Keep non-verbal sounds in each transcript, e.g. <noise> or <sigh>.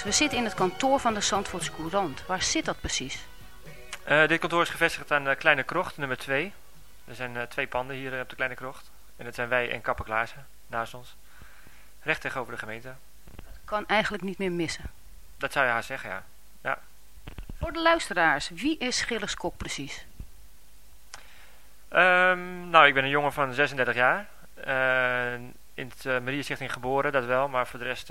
We zitten in het kantoor van de Zandvoortse Courant. Waar zit dat precies? Uh, dit kantoor is gevestigd aan de Kleine Krocht, nummer 2. Er zijn uh, twee panden hier op de Kleine Krocht. En dat zijn wij en Kappen Klaassen, naast ons. Recht tegenover de gemeente. Kan eigenlijk niet meer missen. Dat zou je haar zeggen, ja. ja. Voor de luisteraars, wie is Gilles Kok precies? Um, nou, ik ben een jongen van 36 jaar. Uh, in het uh, Maria Stichting geboren, dat wel. Maar voor de rest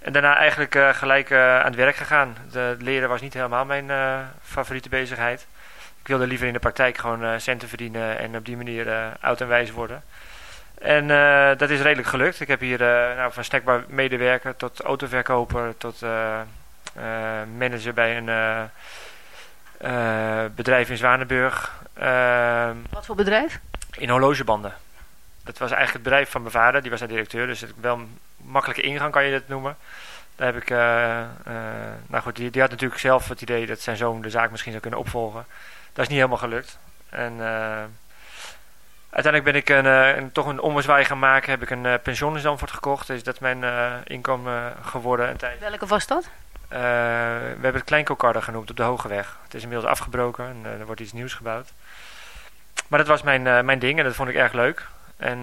En daarna eigenlijk gelijk aan het werk gegaan. De leren was niet helemaal mijn favoriete bezigheid. Ik wilde liever in de praktijk gewoon centen verdienen en op die manier oud en wijs worden. En dat is redelijk gelukt. Ik heb hier nou, van snackbar medewerker tot autoverkoper tot manager bij een bedrijf in Zwanenburg. Uh, Wat voor bedrijf? In horlogebanden. Dat was eigenlijk het bedrijf van mijn vader, die was de directeur, dus het wel makkelijke ingang kan je dat noemen. Daar heb ik, uh, nou goed, die, die, had natuurlijk zelf het idee dat zijn zoon de zaak misschien zou kunnen opvolgen. Dat is niet helemaal gelukt. En uiteindelijk ben ik een, een, toch een ommezwaai gaan maken, heb ik een pensioen in Zandvoort gekocht. Dus dat is mijn inkomen geworden. Een tijd. Welke was dat? Uh, we hebben het Kleinkokarde genoemd op de Hogeweg. Het is inmiddels afgebroken en uh, er wordt iets nieuws gebouwd. Maar dat was mijn, uh, mijn ding en dat vond ik erg leuk. En,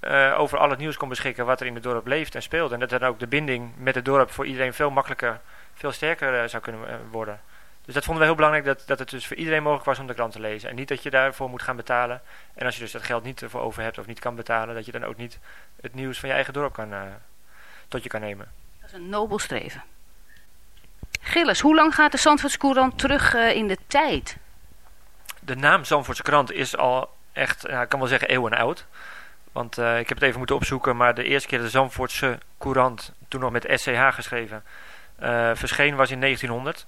uh, over al het nieuws kon beschikken wat er in het dorp leeft en speelt. En dat dan ook de binding met het dorp voor iedereen veel makkelijker, veel sterker uh, zou kunnen uh, worden. Dus dat vonden we heel belangrijk, dat, dat het dus voor iedereen mogelijk was om de krant te lezen. En niet dat je daarvoor moet gaan betalen. En als je dus dat geld niet ervoor over hebt of niet kan betalen, dat je dan ook niet het nieuws van je eigen dorp kan tot je kan nemen. Dat is een nobel streven. Gilles, hoe lang gaat de Zandvoortse Courant terug in de tijd? De naam Zandvoortse Krant is al echt, ja, ik kan wel zeggen eeuwen oud. Want uh, ik heb het even moeten opzoeken, maar de eerste keer de Zandvoortse Courant, toen nog met SCH geschreven, uh, verscheen was in 1900.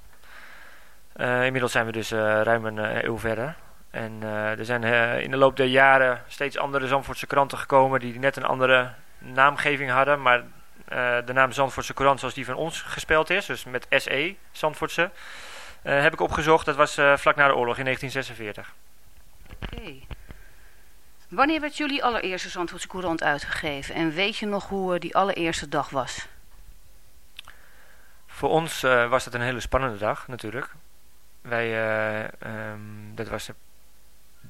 inmiddels zijn we dus ruim een eeuw verder. En er zijn in de loop der jaren steeds andere Zandvoortse kranten gekomen die net een andere naamgeving hadden, maar de naam Zandvoortse Courant zoals die van ons gespeeld is, dus met SE, Zandvoortse, heb ik opgezocht. Dat was vlak na de oorlog in 1946. Oké. Wanneer werd jullie allereerste Zandvoortse Courant uitgegeven? En weet je nog hoe die allereerste dag was? Voor ons was dat een hele spannende dag natuurlijk. Wij, um, dat was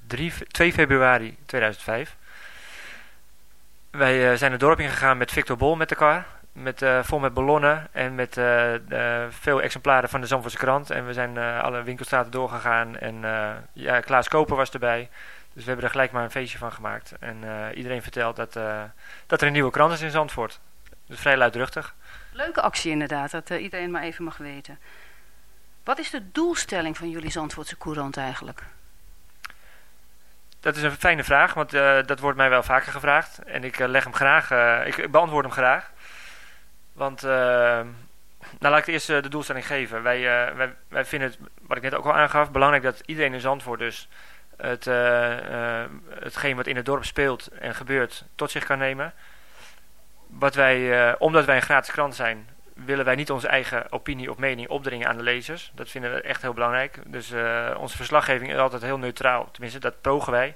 3, 2 februari 2005. Wij zijn het dorp ingegaan met Victor Bol met elkaar. Met, vol met ballonnen en met veel exemplaren van de Zandvoortse krant. En we zijn alle winkelstraten doorgegaan. En ja, Klaas Koper was erbij. Dus we hebben er gelijk maar een feestje van gemaakt. En iedereen vertelt dat, dat er een nieuwe krant is in Zandvoort. Dus vrij luidruchtig. Leuke actie inderdaad, dat iedereen maar even mag weten. Wat is de doelstelling van jullie Zandvoortse Courant eigenlijk? Dat is een fijne vraag, want uh, dat wordt mij wel vaker gevraagd. En ik uh, leg hem graag, uh, ik beantwoord hem graag. Want, nou laat ik eerst de doelstelling geven. Wij, wij, wij vinden het, wat ik net ook al aangaf, belangrijk dat iedereen in Zandvoort dus het, hetgeen wat in het dorp speelt en gebeurt tot zich kan nemen. Wat wij, omdat wij een gratis krant zijn, willen wij niet onze eigen opinie of mening opdringen aan de lezers. Dat vinden we echt heel belangrijk. Dus onze verslaggeving is altijd heel neutraal. Tenminste, dat pogen wij.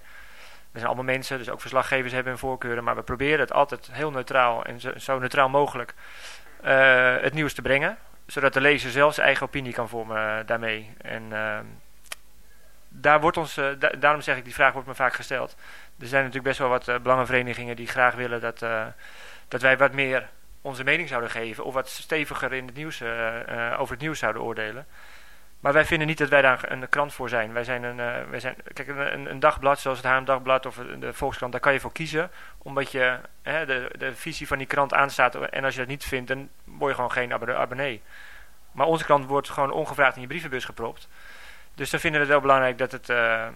We zijn allemaal mensen, dus ook verslaggevers hebben hun voorkeuren. Maar we proberen het altijd heel neutraal en zo, zo neutraal mogelijk het nieuws te brengen. Zodat de lezer zelf zijn eigen opinie kan vormen daarmee. En ehm, daar wordt ons, daarom zeg ik, die vraag wordt me vaak gesteld. Er zijn natuurlijk best wel wat belangenverenigingen die graag willen dat, dat wij wat meer onze mening zouden geven of wat steviger in het nieuws, over het nieuws zouden oordelen. Maar wij vinden niet dat wij daar een krant voor zijn. Wij zijn een, wij zijn, kijk, een, een, dagblad zoals het Haam Dagblad of de Volkskrant, daar kan je voor kiezen. Omdat je hè, de, de visie van die krant aanstaat. En als je dat niet vindt, dan word je gewoon geen abonnee. Maar onze krant wordt gewoon ongevraagd in je brievenbus gepropt. Dus dan vinden we het wel belangrijk dat het uh,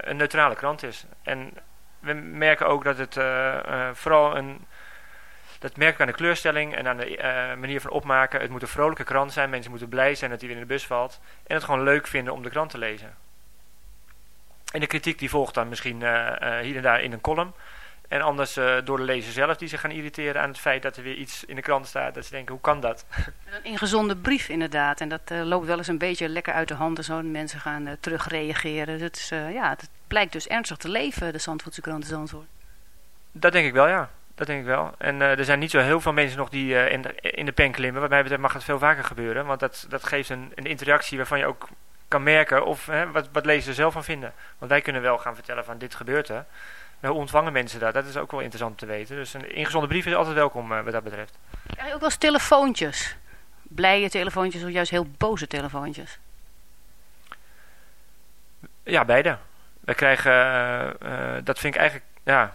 een neutrale krant is. En we merken ook dat het vooral een dat merk ik aan de kleurstelling en aan de manier van opmaken. Het moet een vrolijke krant zijn. Mensen moeten blij zijn dat hij weer in de bus valt. En het gewoon leuk vinden om de krant te lezen. En de kritiek die volgt dan misschien hier en daar in een column. En anders door de lezer zelf die zich gaan irriteren aan het feit dat er weer iets in de krant staat. Dat ze denken, hoe kan dat? <laughs> Een ingezonde brief inderdaad. En dat loopt wel eens een beetje lekker uit de hand. En zo mensen gaan terugreageren. Dus het, ja, het blijkt dus ernstig te leven, de Zandvoortse krant Zandvoort. Dat denk ik wel, ja. Dat denk ik wel. En uh, er zijn niet zo heel veel mensen nog die uh, in, de, in de pen klimmen. Wat mij betreft mag het veel vaker gebeuren. Want dat, dat geeft een, een interactie waarvan je ook kan merken of hè, wat, wat lezers er zelf van vinden. Want wij kunnen wel gaan vertellen van dit gebeurt er. Hoe ontvangen mensen dat? Dat is ook wel interessant te weten. Dus een ingezonde brief is altijd welkom uh, wat dat betreft. Krijg je ook wel eens telefoontjes? Blije telefoontjes of juist heel boze telefoontjes? Ja, beide. Wij krijgen, dat vind ik eigenlijk, ja,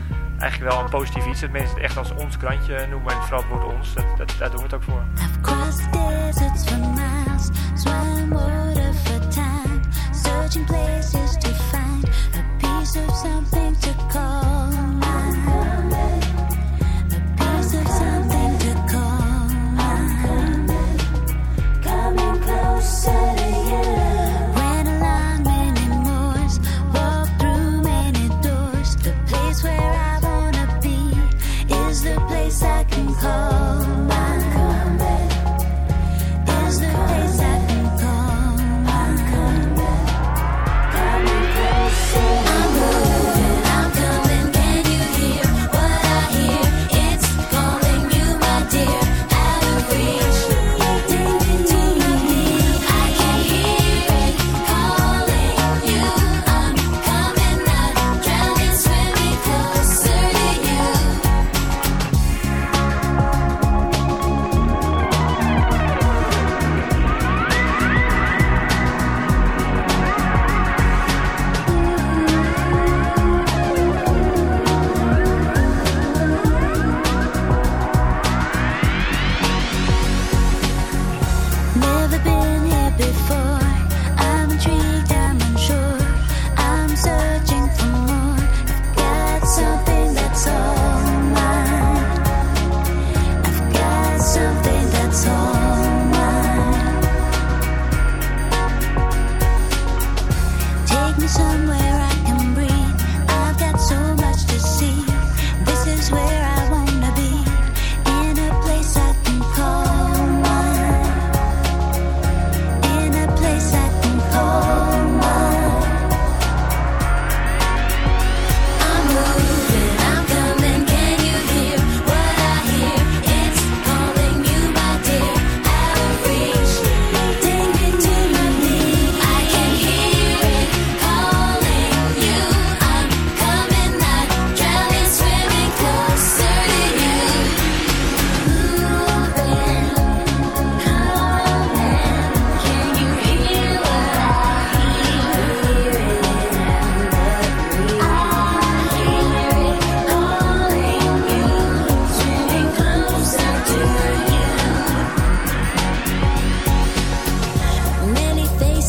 eigenlijk wel een positief iets. Dat mensen het echt als ons krantje noemen. En vooral het woord ons, dat, daar doen we het ook voor. Searching places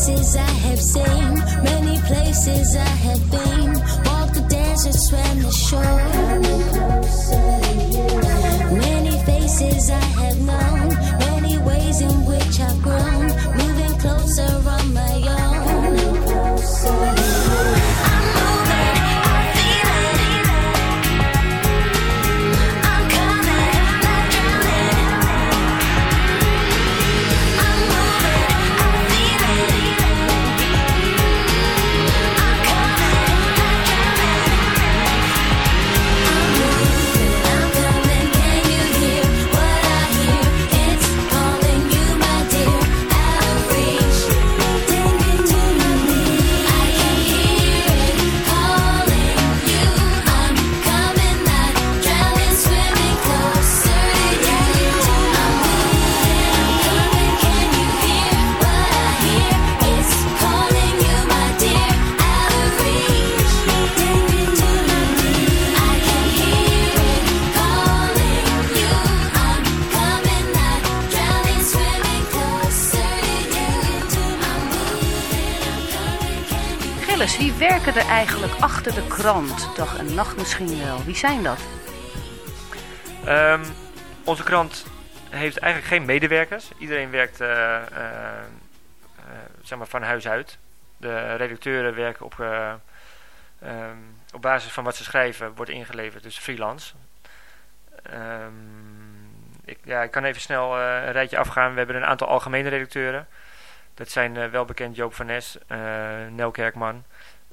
faces I have seen, many places I have been. Walked the desert, swam the shore. Werken er eigenlijk achter de krant? Dag en nacht misschien wel. Wie zijn dat? Um, onze krant heeft eigenlijk geen medewerkers. Iedereen werkt uh, uh, zeg maar van huis uit. De redacteuren werken op, um, op basis van wat ze schrijven, wordt ingeleverd, dus freelance. Um, ik, ja, ik kan even snel een rijtje afgaan. We hebben een aantal algemene redacteuren. Dat zijn wel bekend Joop van Nes, Nel Kerkman,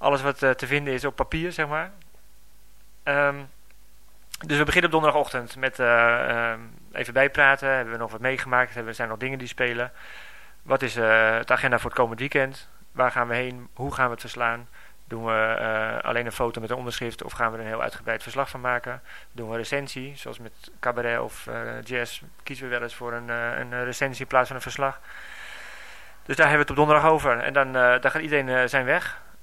alles wat uh, te vinden is op papier, zeg maar. Um, dus we beginnen op donderdagochtend met uh, even bijpraten. Hebben we nog wat meegemaakt? Hebben, zijn nog dingen die spelen? Wat is uh, het agenda voor het komend weekend? Waar gaan we heen? Hoe gaan we het verslaan? Doen we alleen een foto met een onderschrift of gaan we er een heel uitgebreid verslag van maken? Doen we een recensie, zoals met cabaret of jazz, kiezen we wel eens voor een, een recensie in plaats van een verslag. Dus daar hebben we het op donderdag over. En dan, dan gaat iedereen zijn weg.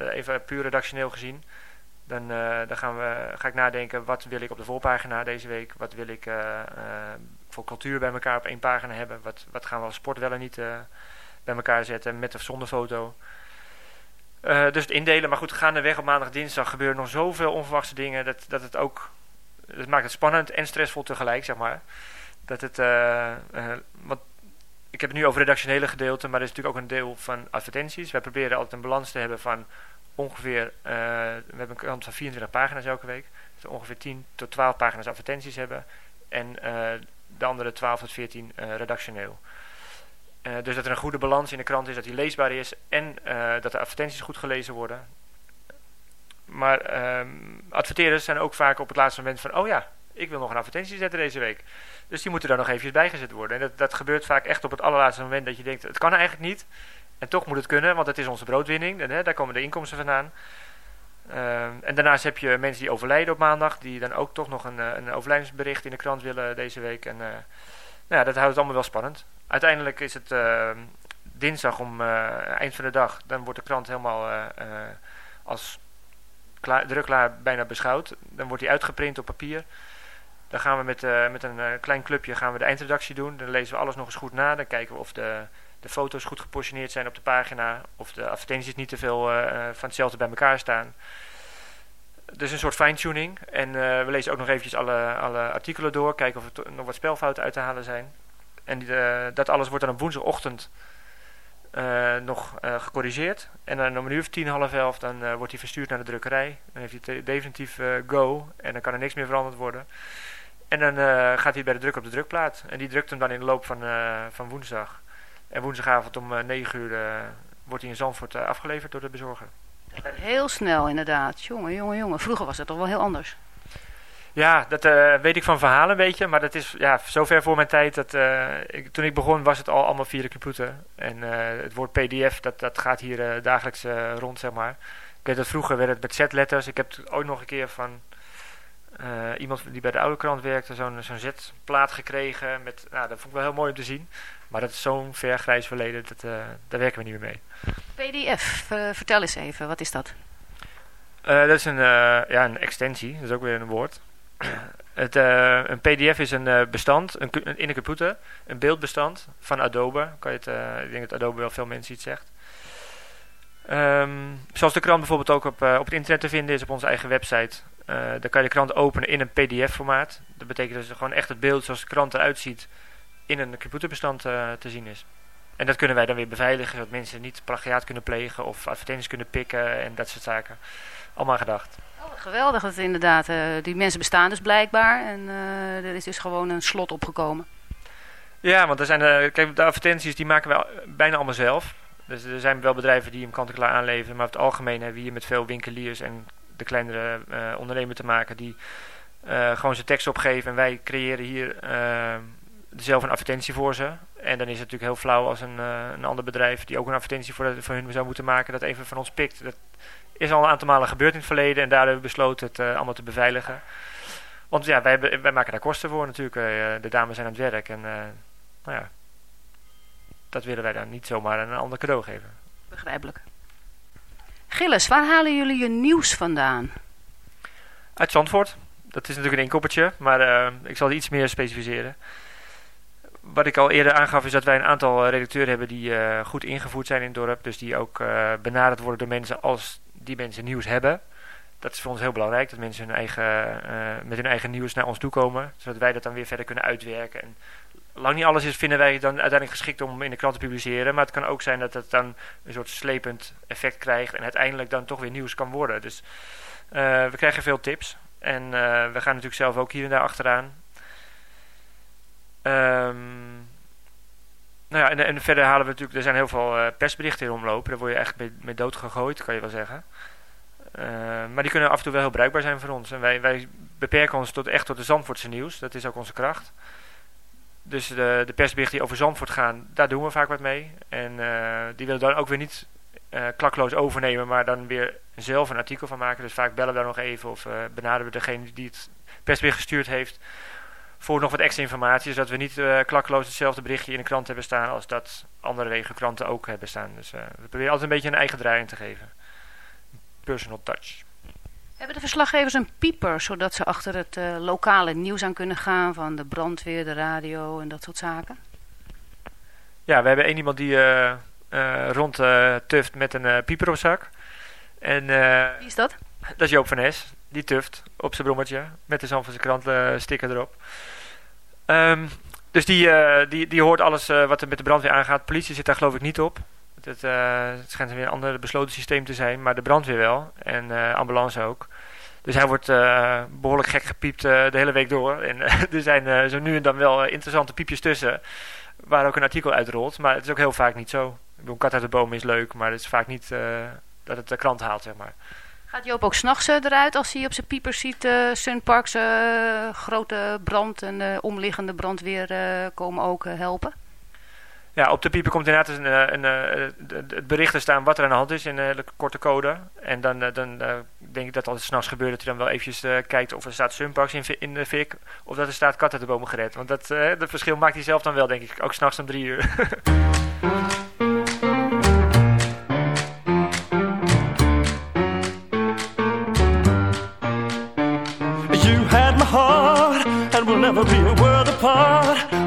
Eh, even puur redactioneel gezien. Dan, uh, dan gaan we, ga ik nadenken, wat wil ik op de voorpagina deze week? Wat wil ik uh, voor cultuur bij elkaar op één pagina hebben? Wat, wat gaan we als sport wel en niet bij elkaar zetten, met of zonder foto? dus het indelen, maar goed, gaandeweg op maandag, dinsdag gebeuren nog zoveel onverwachte dingen dat, dat het ook het maakt het spannend en stressvol tegelijk, zeg maar. Dat het, eh, eh, want ik heb het nu over redactionele gedeelte, maar er is natuurlijk ook een deel van advertenties. Wij proberen altijd een balans te hebben van ongeveer, eh, we hebben een krant van 24 pagina's elke week. Dus ongeveer 10 tot 12 pagina's advertenties hebben. En eh, de andere 12 tot 14 eh, redactioneel. Dus dat er een goede balans in de krant is, dat die leesbaar is en dat de advertenties goed gelezen worden. Maar ehm adverteerders zijn ook vaak op het laatste moment van, oh ja, ik wil nog een advertentie zetten deze week. Dus die moeten daar nog eventjes bijgezet worden. En dat, dat gebeurt vaak echt op het allerlaatste moment dat je denkt, het kan eigenlijk niet. En toch moet het kunnen, want het is onze broodwinning. Hè, daar komen de inkomsten vandaan. Ehm, en daarnaast heb je mensen die overlijden op maandag, die dan ook toch nog een, eh, een overlijdensbericht in de krant willen deze week. En eh, nou ja, dat houdt het allemaal wel spannend. Uiteindelijk is het ehm, dinsdag om eh, eind van de dag, dan wordt de krant helemaal als klaar, drukklaar bijna beschouwd. Dan wordt die uitgeprint op papier. Dan gaan we met, met een klein clubje gaan we de eindredactie doen. Dan lezen we alles nog eens goed na. Dan kijken we of de, de foto's goed gepositioneerd zijn op de pagina. Of de advertenties niet te veel eh, eh, van hetzelfde bij elkaar staan. Dus een soort fine-tuning. En eh, we lezen ook nog eventjes alle, alle artikelen door. Kijken of er nog wat spelfouten uit te halen zijn. En dat alles wordt dan op woensdagochtend nog gecorrigeerd. En dan om een uur of tien, half elf, dan wordt hij verstuurd naar de drukkerij. Dan heeft hij definitief go. En dan kan er niks meer veranderd worden. En dan gaat hij bij de druk op de drukplaat. En die drukt hem dan in de loop van, van woensdag. En woensdagavond om eh, 9 uur eh, wordt hij in Zandvoort eh, afgeleverd door de bezorger. Heel snel inderdaad. Jongen, jongen, jongen. Vroeger was het toch wel heel anders. Ja, dat eh, weet ik van verhalen een beetje. Maar dat is ja, zover voor mijn tijd. Dat, eh, ik, toen ik begon was het al allemaal via de computer. En eh, het woord pdf, dat, dat gaat hier eh, dagelijks eh, rond, zeg maar. Ik weet dat vroeger werd het met z-letters. Ik heb het ooit nog een keer van eh, iemand die bij de oude krant werkte... zo'n zo'n z-plaat gekregen. Met, nou, dat vond ik wel heel mooi om te zien. Maar dat is zo'n ver grijs verleden. Dat, eh, daar werken we niet meer mee. PDF, eh, vertel eens even, wat is dat? Dat is een, ja, een extensie, dat is ook weer een woord. <clears throat> Het, een PDF is een bestand een, in een computer, een beeldbestand van Adobe. Kan je het, ik denk dat Adobe wel veel mensen iets zegt. Ehm, zoals de krant bijvoorbeeld ook op, op het internet te vinden is op onze eigen website. Eh dan kan je de krant openen in een PDF-formaat. Dat betekent dus gewoon echt het beeld zoals de krant eruit ziet in een computerbestand eh, te zien is. En dat kunnen wij dan weer beveiligen, zodat mensen niet plagiaat kunnen plegen of advertenties kunnen pikken en dat soort zaken. Allemaal gedacht. Oh, geweldig dat inderdaad. eh, die mensen bestaan dus blijkbaar. En er is dus gewoon een slot opgekomen. Ja, want er zijn, kijk, de advertenties die maken we bijna allemaal zelf. Dus er zijn wel bedrijven die hem kant-en-klaar aanleveren. Maar over het algemeen hebben we hier met veel winkeliers en de kleinere eh ondernemers te maken die eh, gewoon zijn tekst opgeven. En wij creëren hier eh, zelf een advertentie voor ze. En dan is het natuurlijk heel flauw als een, een ander bedrijf die ook een advertentie voor, voor hun zou moeten maken, dat even van ons pikt. Dat is al een aantal malen gebeurd in het verleden en daar hebben we besloten het allemaal te beveiligen. Want ja, wij, wij maken daar kosten voor natuurlijk. De dames zijn aan het werk en nou ja, dat willen wij dan niet zomaar een ander cadeau geven. Begrijpelijk. Gilles, waar halen jullie je nieuws vandaan? Uit Zandvoort. Dat is natuurlijk een inkoppertje, maar eh, ik zal iets meer specificeren. Wat ik al eerder aangaf is dat wij een aantal eh, redacteuren hebben die eh, goed ingevoerd zijn in het dorp. Dus die ook benaderd worden door mensen als die mensen nieuws hebben. Dat is voor ons heel belangrijk, dat mensen hun eigen, met hun eigen nieuws naar ons toe komen. Zodat wij dat dan weer verder kunnen uitwerken. En lang niet alles is, vinden wij dan uiteindelijk geschikt om in de krant te publiceren. Maar het kan ook zijn dat het dan een soort slepend effect krijgt. En uiteindelijk dan toch weer nieuws kan worden. Dus eh, we krijgen veel tips. En eh, we gaan natuurlijk zelf ook hier en daar achteraan. Ehm, nou ja, en, en verder halen we natuurlijk... Er zijn heel veel eh, persberichten in omlopen. Daar word je echt mee, mee dood gegooid, kan je wel zeggen. Maar die kunnen af en toe wel heel bruikbaar zijn voor ons. En wij, wij beperken ons tot, echt tot de Zandvoortse nieuws. Dat is ook onze kracht. Dus de, de persberichten die over Zandvoort gaan, daar doen we vaak wat mee. En eh, die willen dan ook weer niet eh klakloos overnemen, maar dan weer zelf een artikel van maken. Dus vaak bellen we daar nog even of eh, benaderen we degene die het persbericht gestuurd heeft voor nog wat extra informatie. Zodat we niet klakloos hetzelfde berichtje in de krant hebben staan als dat andere regiokranten ook hebben staan. Dus we proberen altijd een beetje een eigen draai in te geven. Personal touch. Hebben de verslaggevers een pieper, zodat ze achter het eh, lokale nieuws aan kunnen gaan van de brandweer, de radio en dat soort zaken? Ja, we hebben één iemand die uh, rond tuft met een pieper op zak. En, Wie is dat? Dat is Joop van Es. Die tuft op zijn brommetje met de Zand van zijn krant sticker erop. Ehm, dus die, die, die hoort alles wat er met de brandweer aangaat. Politie zit daar geloof ik niet op. Eh, het schijnt weer een ander besloten systeem te zijn, maar de brandweer wel. En eh, ambulance ook. Dus hij wordt eh, behoorlijk gek gepiept de hele week door. En <laughs> er zijn zo nu en dan wel interessante piepjes tussen. Waar ook een artikel uitrolt. Maar het is ook heel vaak niet zo. Een kat uit de boom is leuk, maar het is vaak niet dat het de krant haalt, zeg maar. Gaat Joop ook s'nachts eruit als hij op zijn pieper ziet uh, Sunparks grote brand en de omliggende brandweer komen ook helpen? Ja, op de pieper komt inderdaad een, eh, een, eh, het bericht te staan wat er aan de hand is in eh, een hele korte code. En dan, dan denk ik dat als het s'nachts gebeurt dat hij dan wel eventjes kijkt of er staat Sunparks in, in de fik. Of dat er staat kat uit de bomen gered. Want dat, dat verschil maakt hij zelf dan wel denk ik. Ook s'nachts om drie uur. <laughs> You had heart and never be a world apart.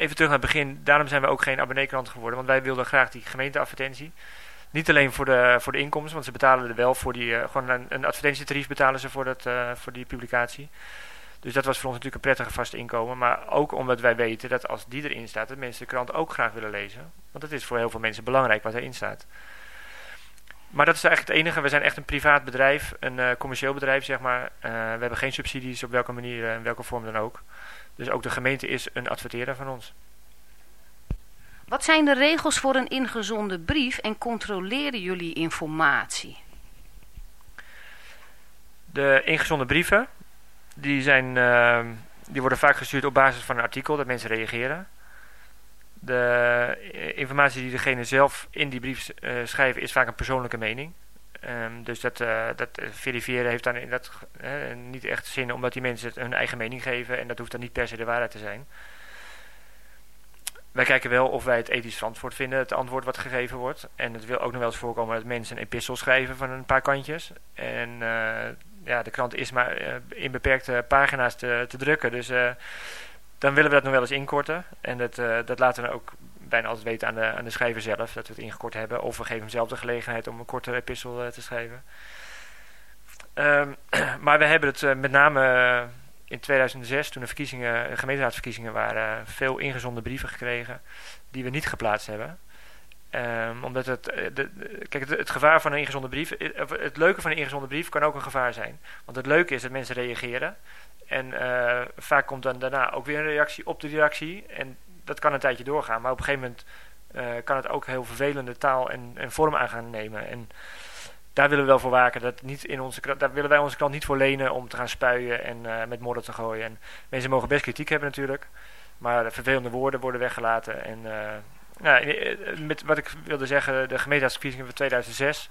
Even terug naar het begin, daarom zijn we ook geen abonneekrant geworden, want wij wilden graag die gemeenteadvertentie. Niet alleen voor de, voor de inkomsten, want ze betalen er wel voor die, eh, gewoon een, een advertentietarief betalen ze voor, dat, eh, voor die publicatie. Dus dat was voor ons natuurlijk een prettige vaste inkomen. Maar ook omdat wij weten dat als die erin staat, dat mensen de krant ook graag willen lezen. Want het is voor heel veel mensen belangrijk wat erin staat. Maar dat is eigenlijk het enige. We zijn echt een privaat bedrijf, een eh, commercieel bedrijf, zeg maar. Eh, we hebben geen subsidies op welke manier en in welke vorm dan ook. Dus ook de gemeente is een adverteerder van ons. Wat zijn de regels voor een ingezonden brief en controleren jullie informatie? De ingezonden brieven, die, zijn, die worden vaak gestuurd op basis van een artikel, dat mensen reageren. De informatie die degene zelf in die brief eh, schrijven is vaak een persoonlijke mening. Ehm, dus dat, eh, dat verifiëren heeft dan in dat, eh, niet echt zin, omdat die mensen hun eigen mening geven. En dat hoeft dan niet per se de waarheid te zijn. Wij kijken wel of wij het ethisch verantwoord vinden, het antwoord wat gegeven wordt. En het wil ook nog wel eens voorkomen dat mensen een epistel schrijven van een paar kantjes. En ja, de krant is maar in beperkte pagina's te, te drukken. Dus dan willen we dat nog wel eens inkorten. En dat, eh, dat laten we ook bijna altijd weten aan de, aan de schrijver zelf, dat we het ingekort hebben. Of we geven hem zelf de gelegenheid om een korte epistel eh, te schrijven. Ehm, <clears throat> maar we hebben het eh, met name in 2006, toen de verkiezingen, gemeenteraadsverkiezingen waren, veel ingezonden brieven gekregen die we niet geplaatst hebben. Ehm, omdat het, de, kijk, het, het gevaar van een ingezonde brief, of het leuke van een ingezonde brief kan ook een gevaar zijn. Want het leuke is dat mensen reageren. En eh, vaak komt dan daarna ook weer een reactie op de reactie. En dat kan een tijdje doorgaan. Maar op een gegeven moment eh, kan het ook heel vervelende taal en, en vorm aan gaan nemen. En daar willen we wel voor waken. Dat niet in onze, daar willen wij onze krant niet voor lenen om te gaan spuien en eh, met modder te gooien. En mensen mogen best kritiek hebben natuurlijk. Maar de vervelende woorden worden weggelaten. En nou, met wat ik wilde zeggen, de gemeenteraadsverkiezingen van 2006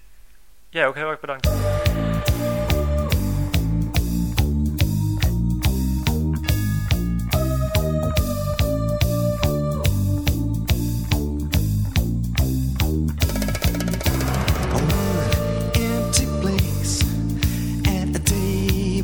Jij ook heel erg bedankt. empty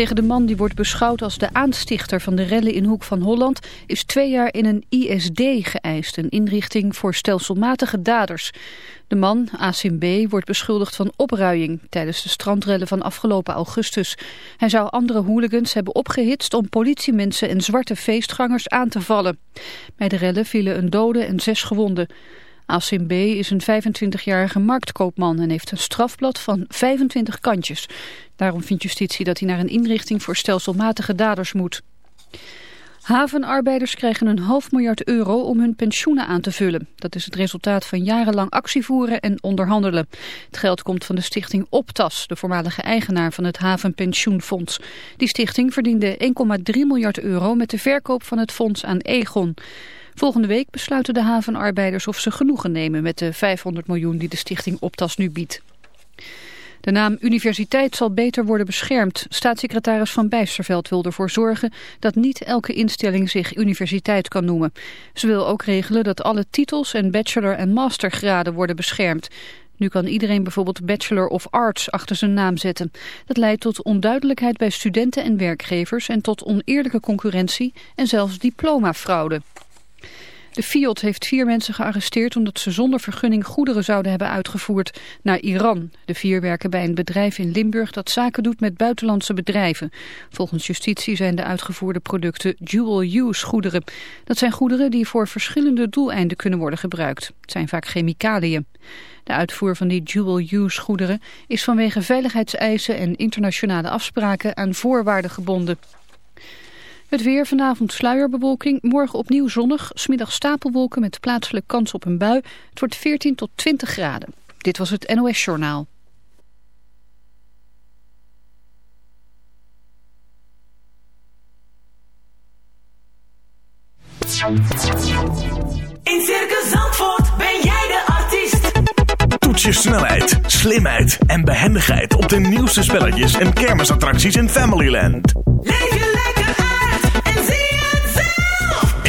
Tegen de man die wordt beschouwd als de aanstichter van de rellen in Hoek van Holland is twee jaar in een ISD geëist, een inrichting voor stelselmatige daders. De man, Asim B., wordt beschuldigd van opruiing tijdens de strandrellen van afgelopen augustus. Hij zou andere hooligans hebben opgehitst om politiemensen en zwarte feestgangers aan te vallen. Bij de rellen vielen een dode en zes gewonden. Asim B. is een 25-jarige marktkoopman en heeft een strafblad van 25 kantjes. Daarom vindt justitie dat hij naar een inrichting voor stelselmatige daders moet. Havenarbeiders krijgen een half miljard euro om hun pensioenen aan te vullen. Dat is het resultaat van jarenlang actievoeren en onderhandelen. Het geld komt van de stichting Optas, de voormalige eigenaar van het Havenpensioenfonds. Die stichting verdiende 1,3 miljard euro met de verkoop van het fonds aan Egon. Volgende week besluiten de havenarbeiders of ze genoegen nemen met de 500 miljoen die de stichting Optas nu biedt. De naam universiteit zal beter worden beschermd. Staatssecretaris Van Bijsterveld wil ervoor zorgen dat niet elke instelling zich universiteit kan noemen. Ze wil ook regelen dat alle titels en bachelor- en mastergraden worden beschermd. Nu kan iedereen bijvoorbeeld Bachelor of Arts achter zijn naam zetten. Dat leidt tot onduidelijkheid bij studenten en werkgevers en tot oneerlijke concurrentie en zelfs diplomafraude. De Fiat heeft vier mensen gearresteerd omdat ze zonder vergunning goederen zouden hebben uitgevoerd naar Iran. De vier werken bij een bedrijf in Limburg dat zaken doet met buitenlandse bedrijven. Volgens justitie zijn de uitgevoerde producten dual-use goederen. Dat zijn goederen die voor verschillende doeleinden kunnen worden gebruikt. Het zijn vaak chemicaliën. De uitvoer van die dual-use goederen is vanwege veiligheidseisen en internationale afspraken aan voorwaarden gebonden. Het weer vanavond sluierbewolking, morgen opnieuw zonnig, smiddag stapelwolken met plaatselijk kans op een bui. Het wordt 14 tot 20 graden. Dit was het NOS Journaal. In Circus Zandvoort ben jij de artiest. Toets je snelheid, slimheid en behendigheid op de nieuwste spelletjes en kermisattracties in Familyland. Leef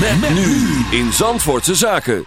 Met, nu in Zandvoortse Zaken.